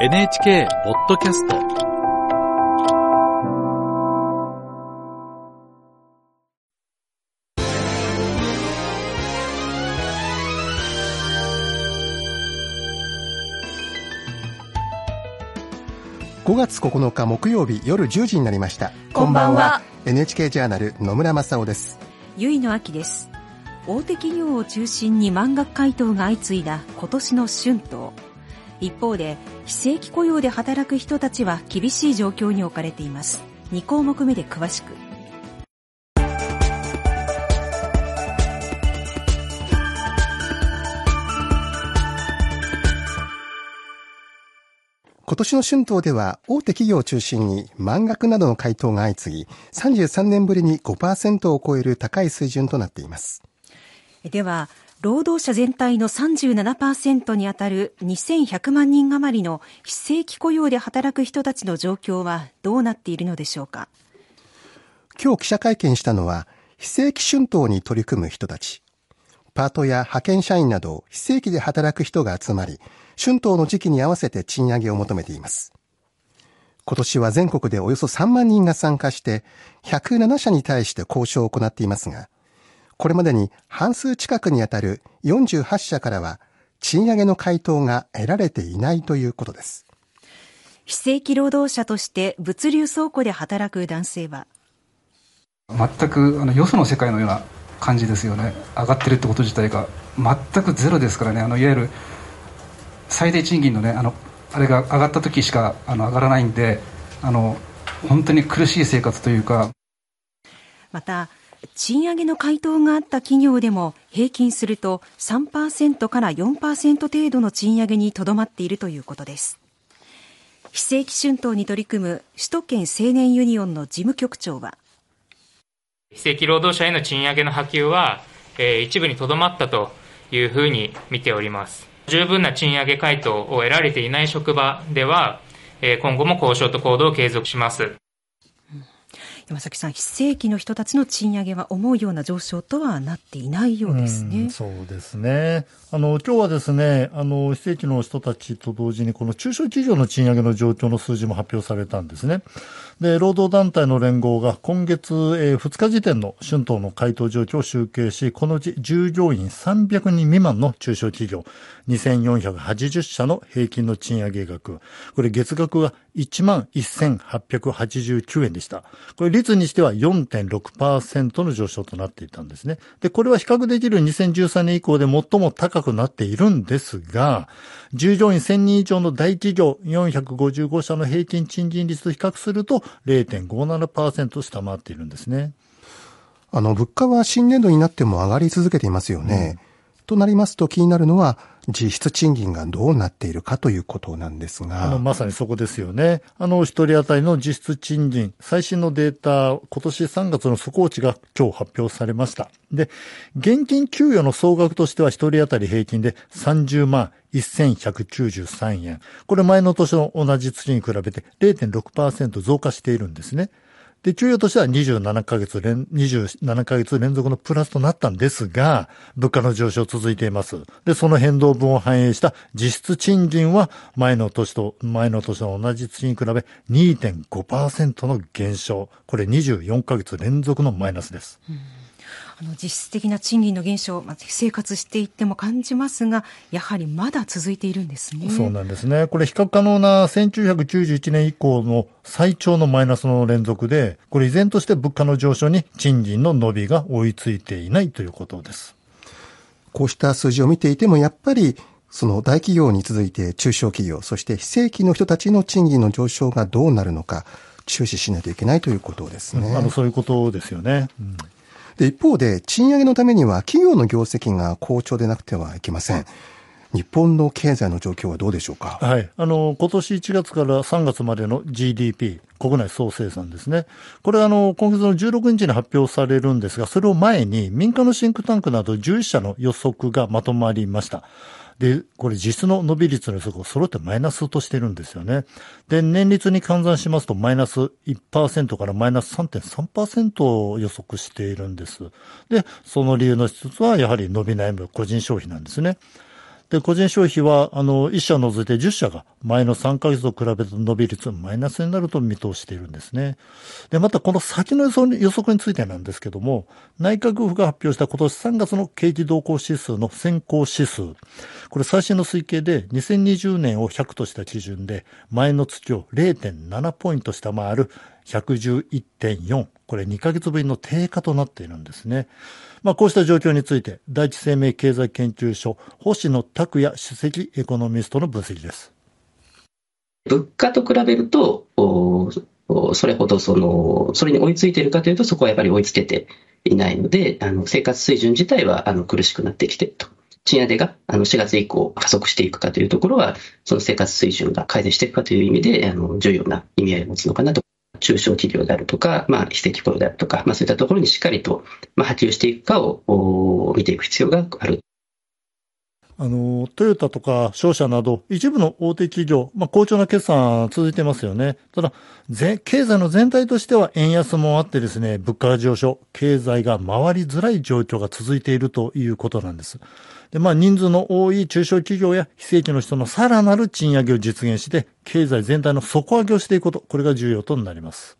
NHK ポッドキャスト。5月9日木曜日夜10時になりました。こんばんは。NHK ジャーナル野村正夫です。ゆいのあきです。大手企業を中心に満額回答が相次いだ今年の春闘一方で非正規雇用で働く人たちは厳しい状況に置かれています。2項目目で詳しく。今年の春闘では大手企業を中心に満額などの回答が相次ぎ33年ぶりに5%を超える高い水準となっています。では労働者全体の37%にあたる2100万人余りの非正規雇用で働く人たちの状況はどうなっているのでしょうか？今日記者会見したのは非正規春闘に取り組む人たち。パートや派遣社員など非正規で働く人が集まり春闘の時期に合わせて賃上げを求めています。今年は全国でおよそ3万人が参加して107社に対して交渉を行っていますがこれまでに半数近くにあたる48社からは賃上げの回答が得られていないということです。非正規労働者として物流倉庫で働く男性は全くあのよその世界のような感じですよね。上がってるってこと自体が全くゼロですからね。あのいわゆる最低賃金のねあのあれが上がった時しかあの上がらないんであの本当に苦しい生活というか。また賃上げの回答があった企業でも平均すると3%から4%程度の賃上げにとどまっているということです。非正規春闘に取り組む首都圏青年ユニオンの事務局長は非正規労働者への賃上げの波及は、えー、一部にとどまったというふうに見ております。十分な賃上げ回答を得られていない職場では、えー、今後も交渉と行動を継続します。山崎さん、非正規の人たちの賃上げは思うような上昇とはなっていないようですね。うそうですね。あの、今日はですね、あの、非正規の人たちと同時に、この中小企業の賃上げの状況の数字も発表されたんですね。で、労働団体の連合が今月、えー、2日時点の春闘の回答状況を集計し、このうち従業員300人未満の中小企業、2480社の平均の賃上げ額。これ月額は1万1889円でした。これ率にしては4.6%の上昇となっていたんですね。で、これは比較できる2013年以降で最も高くなっているんですが、従業員1000人以上の大企業455社の平均賃金率と比較すると0.57%下回っているんですね。あの、物価は新年度になっても上がり続けていますよね。うんとなりますと気になるのは、実質賃金がどうなっているかということなんですが。あの、まさにそこですよね。あの、一人当たりの実質賃金、最新のデータ、今年3月の速報値が今日発表されました。で、現金給与の総額としては一人当たり平均で30万1193円。これ前の年の同じ月に比べて0.6%増加しているんですね。で、給与としては27ヶ月連、27ヶ月連続のプラスとなったんですが、物価の上昇続いています。で、その変動分を反映した実質賃金は前の年と、前の年の同じ月に比べ2.5%の減少。これ24ヶ月連続のマイナスです。うんあの実質的な賃金の減少、まあ、生活していっても感じますが、やはりまだ続いているんですね。そうなんですね。これ比較可能な1991年以降の最長のマイナスの連続で、これ依然として物価の上昇に賃金の伸びが追いついていないということです。こうした数字を見ていても、やっぱりその大企業に続いて中小企業、そして非正規の人たちの賃金の上昇がどうなるのか、注視しないといけないということですね。あの、そういうことですよね。うんで、一方で、賃上げのためには企業の業績が好調でなくてはいけません。日本の経済の状況はどうでしょうか？はい。あの、今年1月から3月までの GDP、国内総生産ですね。これはあの、今月の16日に発表されるんですが、それを前に民間のシンクタンクなど11社の予測がまとまりました。で、これ実質の伸び率の予測を揃ってマイナスとしてるんですよね。で、年率に換算しますとマイナス1%からマイナス3.3%を予測しているんです。で、その理由の一つはやはり伸び悩む個人消費なんですね。で、個人消費は、あの、1社除いて10社が前の3ヶ月と比べると伸び率マイナスになると見通しているんですね。で、またこの先の予想予測についてなんですけども、内閣府が発表した今年3月の景気動向指数の先行指数。これ最新の推計で2020年を100とした基準で、前の月を0.7ポイント下回る111.4。これ2ヶ月ぶりの低下となっているんですね。まあ、こうした状況について、第一生命経済研究所、星野拓也首席エコノミストの分析です。物価と比べると、それほどその、それに追いついているかというと、そこはやっぱり追いつけていないので、あの生活水準自体はあの苦しくなってきていると。賃上げがあの4月以降加速していくかというところは、その生活水準が改善していくかという意味で、あの重要な意味合いを持つのかなと。中小企業であるとか、まあ、非正規雇用であるとか、まあ、そういったところにしっかりと、波及していくかを見ていく必要がある。あの、トヨタとか商社など、一部の大手企業、まあ、好調な決算続いてますよね。ただ、経済の全体としては円安もあってですね、物価上昇、経済が回りづらい状況が続いているということなんです。で、まあ、人数の多い中小企業や非正規の人のさらなる賃上げを実現して、経済全体の底上げをしていくこと、これが重要となります。